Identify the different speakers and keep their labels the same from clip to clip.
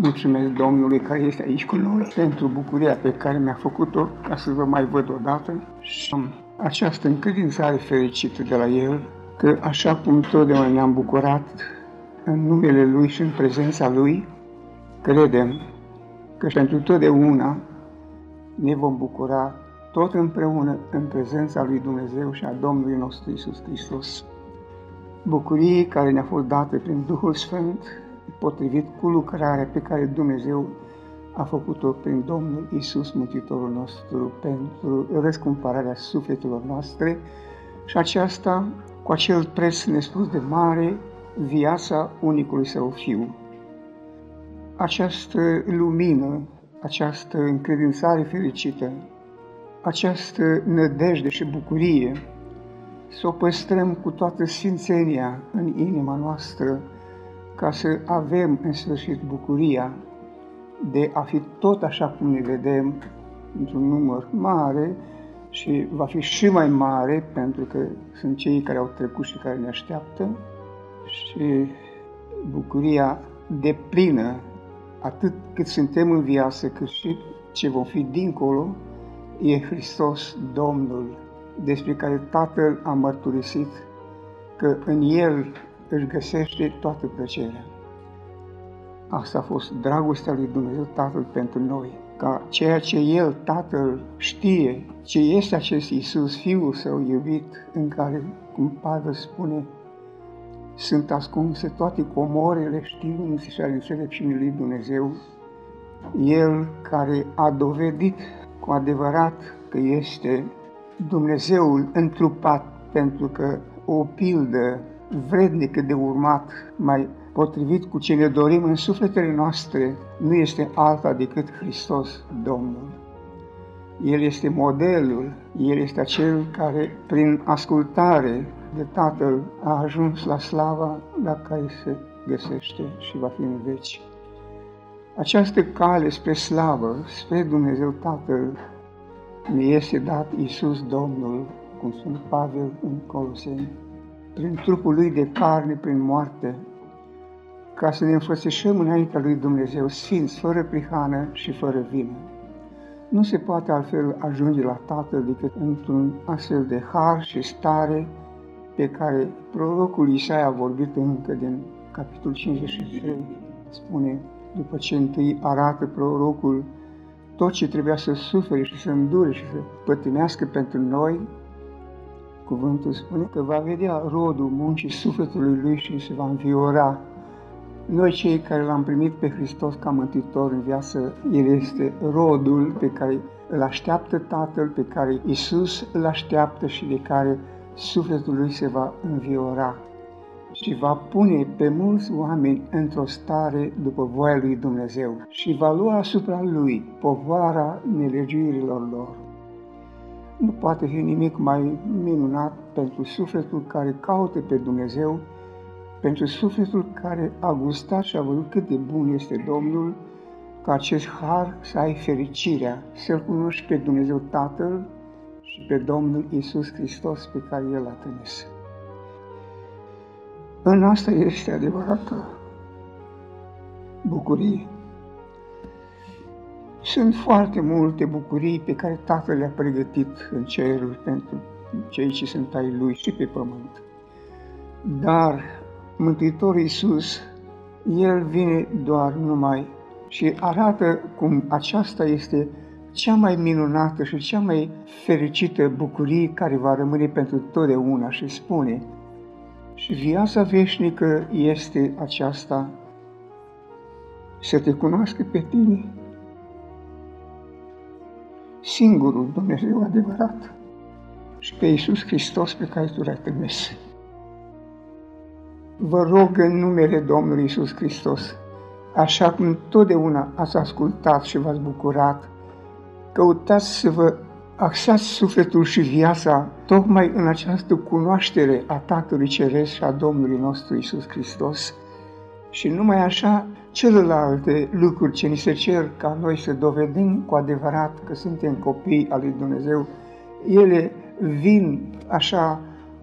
Speaker 1: Mulțumesc Domnului care este aici cu noi pentru bucuria pe care mi-a făcut-o ca să vă mai văd odată și am această încredințare fericită de la El că așa cum totdeauna ne-am bucurat în numele Lui și în prezența Lui, credem că pentru totdeauna ne vom bucura tot împreună în prezența lui Dumnezeu și a Domnului nostru Isus Hristos. Bucurie care ne-a fost dată prin Duhul Sfânt, potrivit cu lucrarea pe care Dumnezeu a făcut-o prin Domnul Isus, Mântuitorul nostru, pentru răscumpărarea sufletelor noastre și aceasta cu acel preț nespus de mare, viața unicului său Fiu. Această lumină, această încredințare fericită, această nădejde și bucurie, să o păstrăm cu toată sfințenia în inima noastră, ca să avem în sfârșit bucuria de a fi tot așa cum ne vedem, într-un număr mare și va fi și mai mare pentru că sunt cei care au trecut și care ne așteaptă. Și bucuria de plină atât cât suntem în viață, cât și ce vom fi dincolo, e Hristos Domnul, despre care Tatăl a mărturisit că în El își găsește toată plăcerea. Asta a fost dragostea lui Dumnezeu Tatăl pentru noi, ca ceea ce El, Tatăl, știe, ce este acest Iisus, Fiul Său iubit, în care, cum Pavel spune, sunt ascunse toate comorele științei și ale înțelepciunii lui Dumnezeu, El care a dovedit cu adevărat că este Dumnezeul întrupat, pentru că o pildă vrednică de urmat, mai potrivit cu ce ne dorim în sufletele noastre, nu este alta decât Hristos Domnul. El este modelul, El este acel care, prin ascultare de Tatăl, a ajuns la slava la care se găsește și va fi în veci. Această cale spre slavă, spre Dumnezeu Tatăl, ne este dat Iisus Domnul, cum spune Pavel în Coloseni, prin trupul Lui de carne, prin moarte, ca să ne înfățișăm înaintea Lui Dumnezeu, sfinți, fără prihană și fără vină. Nu se poate altfel ajunge la Tatăl decât într-un astfel de har și stare pe care prorocul Isaia a vorbit încă din capitolul 53. Spune, după ce întâi arată prorocul tot ce trebuia să sufere și să îndure și să pătimească pentru noi, cuvântul spune că va vedea rodul muncii sufletului lui și se va înviora. Noi cei care l-am primit pe Hristos ca mântuitor în viață, El este rodul pe care îl așteaptă Tatăl, pe care Isus îl așteaptă și de care sufletul lui se va înviora și va pune pe mulți oameni într-o stare după voia lui Dumnezeu și va lua asupra lui povara nelegiuirilor lor. Nu poate fi nimic mai minunat pentru sufletul care caută pe Dumnezeu, pentru sufletul care a gustat și a văzut cât de bun este Domnul, ca acest har să ai fericirea, să-L cunoști pe Dumnezeu Tatăl și pe Domnul Isus Hristos pe care El a trimis. În asta este adevărată bucurie. Sunt foarte multe bucurii pe care Tatăl le-a pregătit în cerul pentru cei ce sunt ai Lui și pe pământ. Dar Mântuitorul Iisus, El vine doar numai și arată cum aceasta este cea mai minunată și cea mai fericită bucurie care va rămâne pentru totdeauna și spune și viața veșnică este aceasta, să te cunoască pe tine, singurul Dumnezeu adevărat și pe Iisus Hristos pe care tu l-ai trimis. Vă rog în numele Domnului Iisus Hristos, așa cum totdeauna ați ascultat și v-ați bucurat, căutați să vă axați sufletul și viața tocmai în această cunoaștere a Tatălui Ceresc și a Domnului nostru Isus Hristos și numai așa celelalte lucruri ce ni se cer ca noi să dovedim cu adevărat că suntem copii al lui Dumnezeu, ele vin așa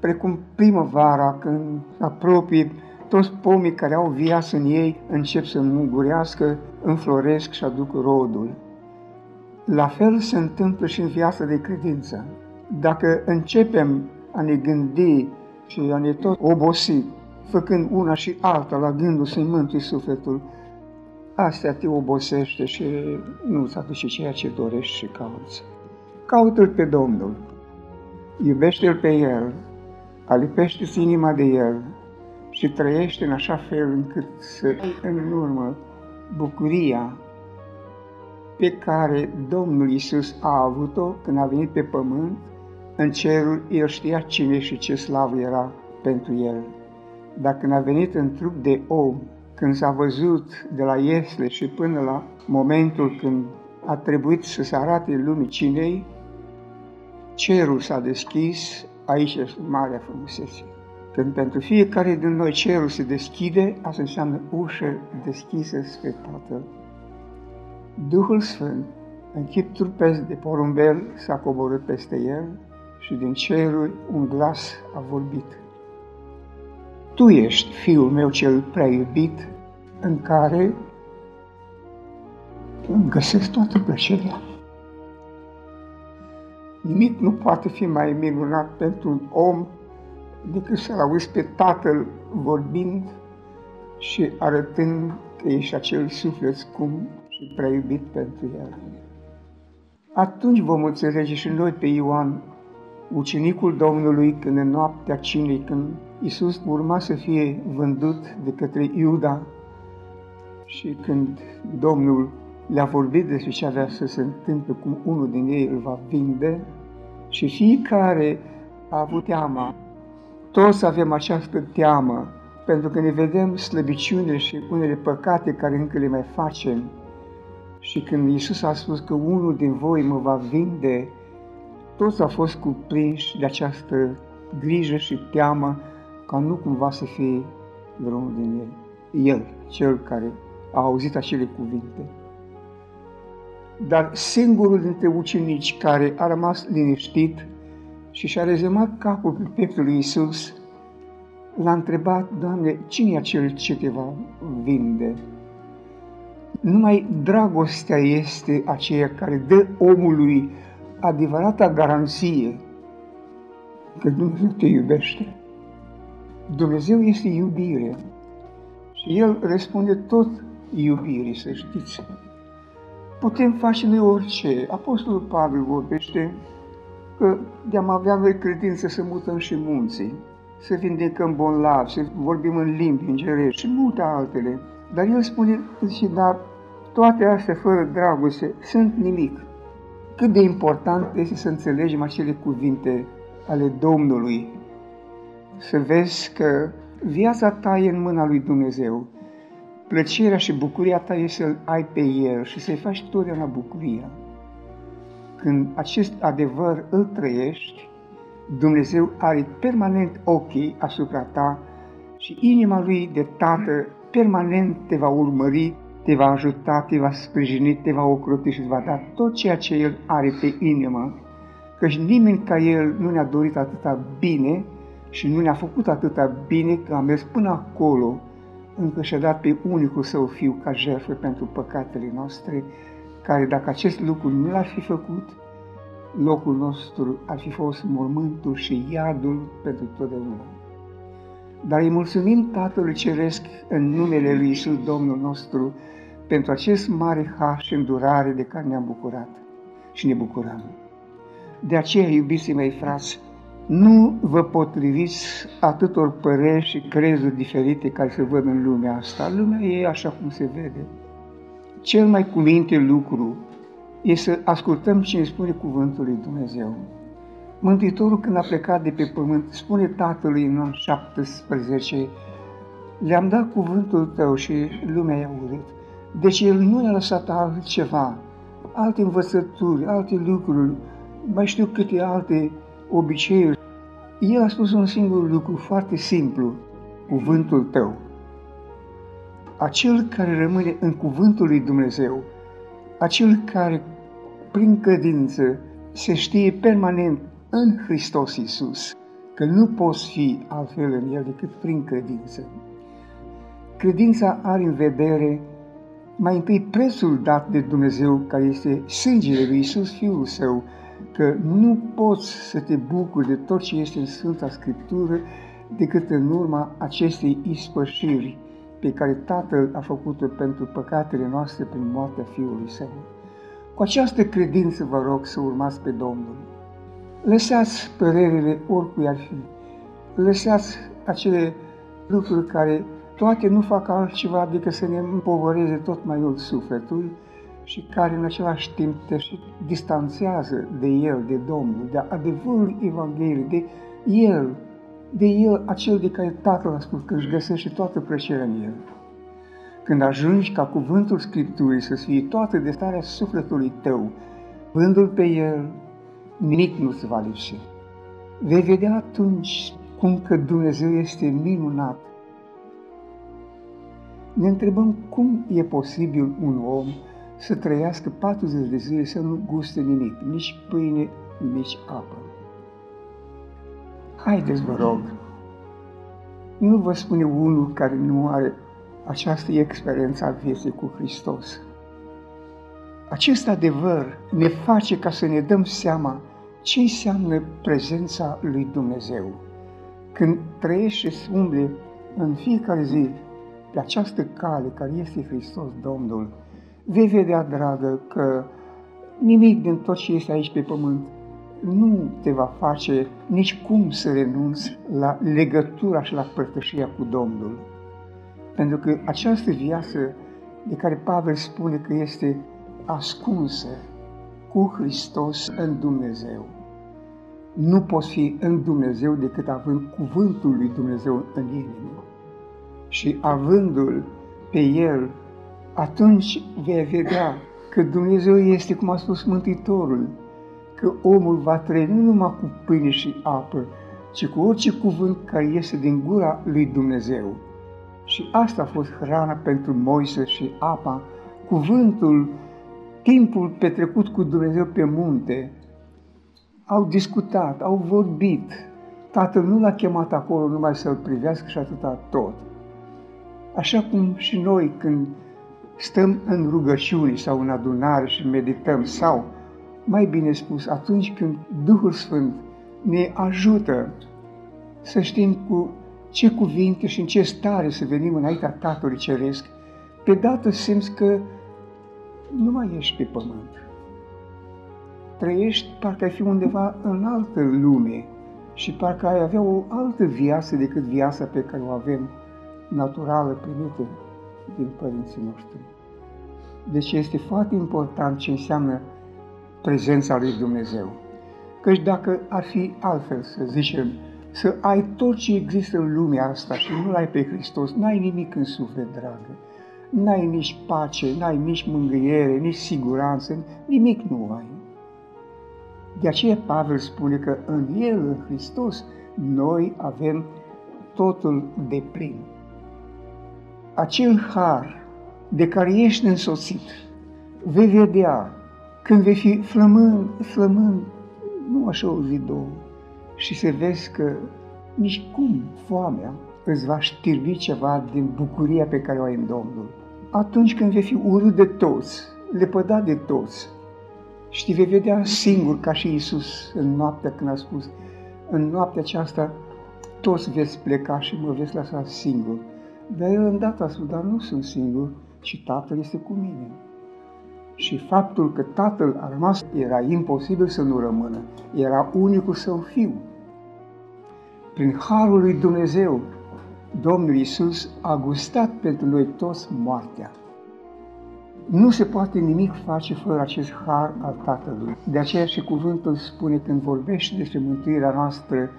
Speaker 1: precum primăvara când apropie toți pomii care au viață în ei încep să mugurească, înfloresc și aduc rodul. La fel se întâmplă și în viața de credință. Dacă începem a ne gândi și a ne tot obosi, făcând una și alta la gândul să-i mântui sufletul, astea te obosește și nu-ți aduce ceea ce dorești și cauți. Caută-L pe Domnul, iubește-L pe El, alipește-ți inima de El și trăiește în așa fel încât să ai în urmă bucuria pe care Domnul Isus a avut-o când a venit pe pământ, în cerul, El știa cine și ce slavă era pentru El. Dar când a venit în trup de om, când s-a văzut de la Iesle și până la momentul când a trebuit să se arate lumii cinei, cerul s-a deschis, aici este marea frumusețe. Când pentru fiecare din noi cerul se deschide, asta înseamnă ușă deschisă spre Tatăl. Duhul Sfânt, în chip trupesc de porumbel, s-a coborât peste el și din ceruri un glas a vorbit. Tu ești Fiul meu cel prea iubit, în care îmi găsesc toată plăcerea. Nimic nu poate fi mai minunat pentru un om decât să-l auzi pe Tatăl vorbind și arătând că ești acel suflet scump și prea iubit pentru el. Atunci vom înțelege și noi pe Ioan, ucenicul Domnului, când în noaptea cinei, când Isus urma să fie vândut de către Iuda și când Domnul le-a vorbit despre ce avea să se întâmple, cum unul din ei îl va vinde și fiecare a avut teama. Toți avem această teamă, pentru că ne vedem slăbiciunile și unele păcate care încă le mai facem. Și când Iisus a spus că unul din voi mă va vinde, toți au fost cuprinși de această grijă și teamă ca nu cumva să fie vreunul din ei. El, cel care a auzit acele cuvinte. Dar singurul dintre ucenici care a rămas liniștit și și-a rezemat capul pe pieptul lui Isus, l-a întrebat, Doamne, cine e acel ce te va vinde? Numai dragostea este aceea care dă omului adevărata garanție că Dumnezeu te iubește. Dumnezeu este iubire și El răspunde tot iubirii, să știți. Putem face noi orice. Apostolul Pavel vorbește că de-am avea noi credință să mutăm și munții, să vindecăm bolnavi, să vorbim în limbi îngerești și multe altele. Dar el spune, și dar toate astea fără dragoste sunt nimic. Cât de important este să înțelegem acele cuvinte ale Domnului, să vezi că viața ta e în mâna lui Dumnezeu plăcerea și bucuria ta este să-L ai pe El și să-i faci totdeauna bucuria. Când acest adevăr îl trăiești, Dumnezeu are permanent ochii asupra ta și inima Lui de Tată permanent te va urmări, te va ajuta, te va sprijini, te va ocroti și îți va da tot ceea ce El are pe inimă. Căci nimeni ca El nu ne-a dorit atâta bine și nu ne-a făcut atâta bine că a mers până acolo încă și-a dat pe unicul său fiu ca jertfă pentru păcatele noastre, care dacă acest lucru nu l-ar fi făcut, locul nostru ar fi fost mormântul și iadul pentru totdeauna. Dar îi mulțumim Tatălui Ceresc în numele Lui Iisus Domnul nostru pentru acest mare har și îndurare de care ne-am bucurat și ne bucurăm. De aceea, iubiții mei frați, nu vă potriviți atâtor păreri și crezuri diferite care se văd în lumea asta. Lumea e așa cum se vede. Cel mai cuvinte lucru este să ascultăm ce ne spune Cuvântul lui Dumnezeu. Mântuitorul când a plecat de pe pământ, spune Tatălui în an 17, le-am dat cuvântul tău și lumea i-a urât. Deci el nu i-a lăsat altceva, alte învățături, alte lucruri, mai știu câte alte obiceiuri. El a spus un singur lucru foarte simplu, cuvântul tău. Acel care rămâne în cuvântul lui Dumnezeu, acel care prin credință se știe permanent în Hristos Iisus, că nu poți fi altfel în El decât prin credință. Credința are în vedere mai întâi prețul dat de Dumnezeu, care este sângele lui Isus, Fiul Său, că nu poți să te bucuri de tot ce este în Sfânta Scriptură decât în urma acestei ispășiri pe care Tatăl a făcut-o pentru păcatele noastre prin moartea Fiului Său. Cu această credință vă rog să urmați pe Domnul. Lăsați părerile oricui ar fi. Lăsați acele lucruri care toate nu fac altceva decât să ne împovăreze tot mai mult sufletul și care în același timp te distanțează de El, de Domnul, de adevărul Evangheliei, de El, de El, acel de care Tatăl a spus că își găsește toată plăcerea în El. Când ajungi ca cuvântul Scripturii să fie toată de starea sufletului tău, vându-L pe El, nimic nu-ți va lipsi. Vei vedea atunci cum că Dumnezeu este minunat. Ne întrebăm cum e posibil un om să trăiască 40 de zile să nu guste nimic, nici pâine, nici apă. Haideți, vă rog, nu vă spune unul care nu are această experiență a vieții cu Hristos. Acest adevăr ne face ca să ne dăm seama ce înseamnă prezența lui Dumnezeu. Când trăiești și umble în fiecare zi pe această cale care este Hristos Domnul, vei vedea, dragă, că nimic din tot ce este aici pe pământ nu te va face nici cum să renunți la legătura și la părtășia cu Domnul. Pentru că această viață de care Pavel spune că este ascunsă cu Hristos în Dumnezeu. Nu poți fi în Dumnezeu decât având cuvântul lui Dumnezeu în inimă. Și avându-l pe El, atunci vei vedea că Dumnezeu este, cum a spus Mântuitorul, că omul va trăi nu numai cu pâine și apă, ci cu orice cuvânt care iese din gura lui Dumnezeu. Și asta a fost hrana pentru Moise și apa, cuvântul, timpul petrecut cu Dumnezeu pe munte. Au discutat, au vorbit. Tatăl nu l-a chemat acolo numai să-l privească și atâta tot. Așa cum și noi când stăm în rugăciune sau în adunare și medităm sau, mai bine spus, atunci când Duhul Sfânt ne ajută să știm cu ce cuvinte și în ce stare să venim înaintea Tatălui Ceresc, pe dată simți că nu mai ești pe pământ. Trăiești parcă ai fi undeva în altă lume și parcă ai avea o altă viață decât viața pe care o avem naturală primită din părinții noștri. Deci este foarte important ce înseamnă prezența lui Dumnezeu. Căci dacă ar fi altfel, să zicem, să ai tot ce există în lumea asta și nu ai pe Hristos, n-ai nimic în suflet, dragă. N-ai nici pace, n-ai nici mângâiere, nici siguranță, nimic nu ai. De aceea Pavel spune că în El, în Hristos, noi avem totul de plin. Acel har de care ești însoțit, vei vedea când vei fi flămând, flămând, nu așa o zi, două, și să vezi că nici cum foamea îți va știrbi ceva din bucuria pe care o ai în Domnul. Atunci când vei fi urât de toți, lepădat de toți, și te vei vedea singur ca și Isus în noaptea când a spus, în noaptea aceasta toți veți pleca și mă veți lăsa singur. Dar el îndată a spus, dar nu sunt singur, ci Tatăl este cu mine. Și faptul că Tatăl a rămas era imposibil să nu rămână. Era unicul său fiu. Prin harul lui Dumnezeu, Domnul Isus a gustat pentru noi toți moartea. Nu se poate nimic face fără acest har al Tatălui. De aceea și cuvântul spune când vorbește despre mântuirea noastră,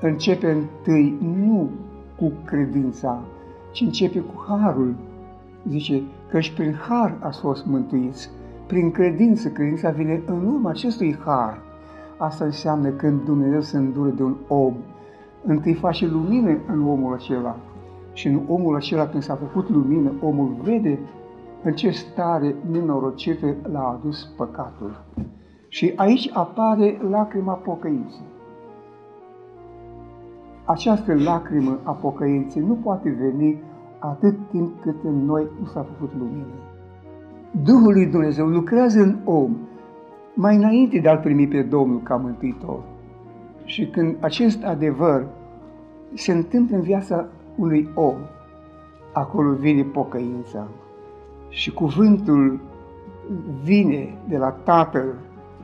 Speaker 1: începe întâi nu cu credința, ci începe cu harul. Zice, căci prin har a fost mântuiți, prin credință, credința vine în urma acestui har. Asta înseamnă când Dumnezeu se îndură de un om, întâi face lumină în omul acela. Și în omul acela, când s-a făcut lumină, omul vede în ce stare nenorocită l-a adus păcatul. Și aici apare lacrima pocăinței. Această lacrimă a pocăinței nu poate veni atât timp cât în noi nu s-a făcut lumină. Duhul lui Dumnezeu lucrează în om mai înainte de a-L primi pe Domnul ca Mântuitor. Și când acest adevăr se întâmplă în viața unui om, acolo vine pocăința. Și cuvântul vine de la Tatăl,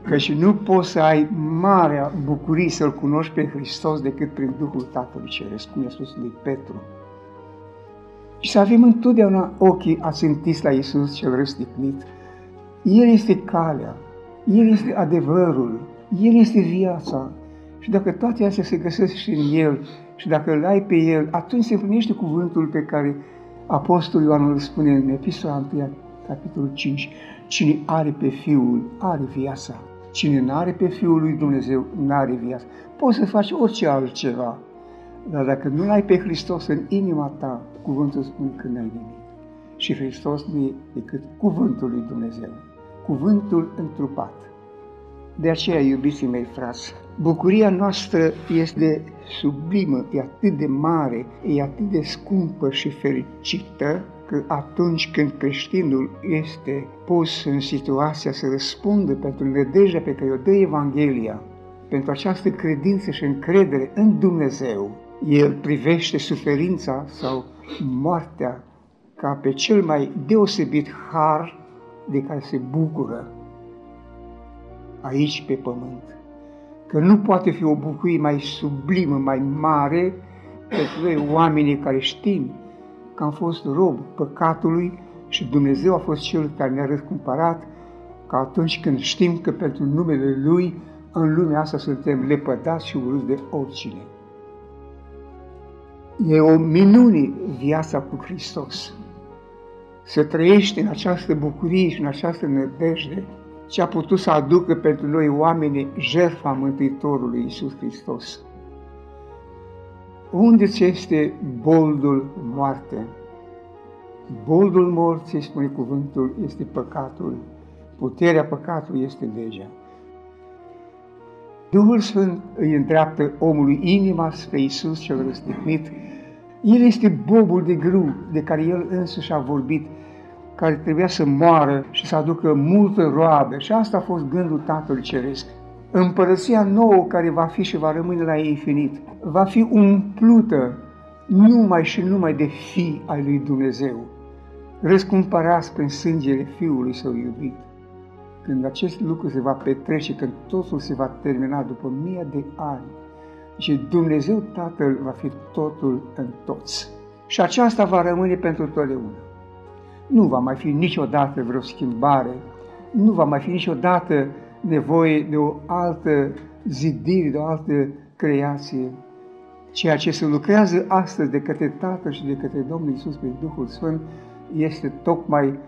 Speaker 1: că și nu poți să ai marea bucurie să-L cunoști pe Hristos decât prin Duhul Tatălui Ceresc, cum i-a spus lui Petru. Și să avem întotdeauna ochii ațintiți la Iisus cel răstignit. El este calea, El este adevărul, El este viața. Și dacă toate astea se găsesc și în El, și dacă îl ai pe El, atunci se împlinește cuvântul pe care Apostolul Ioan îl spune în epistola 1, capitolul 5. Cine are pe Fiul, are viața. Cine nu are pe Fiul lui Dumnezeu, nu are viață. Poți să faci orice altceva, dar dacă nu ai pe Hristos în inima ta, cuvântul spune că n-ai nimic. Și Hristos nu e decât cuvântul lui Dumnezeu, cuvântul întrupat. De aceea, iubiții mei frați, bucuria noastră este sublimă, e atât de mare, e atât de scumpă și fericită, că atunci când creștinul este pus în situația să răspundă pentru nădejdea pe care o dă Evanghelia, pentru această credință și încredere în Dumnezeu, el privește suferința sau moartea ca pe cel mai deosebit har de care se bucură aici pe pământ. Că nu poate fi o bucurie mai sublimă, mai mare pentru noi oamenii care știm că am fost rob păcatului și Dumnezeu a fost Cel care ne-a răscumpărat, că atunci când știm că pentru numele Lui în lumea asta suntem lepădați și urâți de oricine. E o minune viața cu Hristos. Să trăiești în această bucurie și în această nădejde ce a putut să aducă pentru noi oameni jertfa Mântuitorului Iisus Hristos. Unde ți este boldul moarte? Boldul morții, spune cuvântul, este păcatul. Puterea păcatului este legea. Duhul Sfânt îi îndreaptă omului inima spre Iisus cel răstignit. El este bobul de grâu de care el însuși a vorbit, care trebuia să moară și să aducă multă roabă. Și asta a fost gândul Tatălui Ceresc. Împărăția nouă care va fi și va rămâne la ei infinit, va fi umplută numai și numai de fi ai lui Dumnezeu, răscumpărați prin sângele Fiului Său iubit când acest lucru se va petrece, când totul se va termina după mii de ani, și Dumnezeu Tatăl va fi totul în toți. Și aceasta va rămâne pentru totdeauna. Nu va mai fi niciodată vreo schimbare, nu va mai fi niciodată nevoie de o altă zidire, de o altă creație. Ceea ce se lucrează astăzi de către Tatăl și de către Domnul Isus prin Duhul Sfânt este tocmai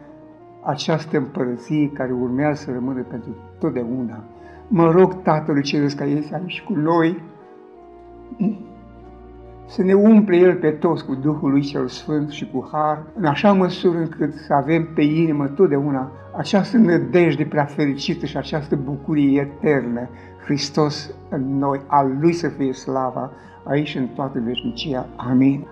Speaker 1: această împărăție care urmează să rămână pentru totdeauna. Mă rog Tatălui Ceresc ca este aici cu noi, să ne umple El pe toți cu Duhul Lui cel Sfânt și cu Har, în așa măsură încât să avem pe inimă totdeauna această nădejde prea fericită și această bucurie eternă, Hristos în noi, al Lui să fie slava, aici în toată veșnicia. Amin.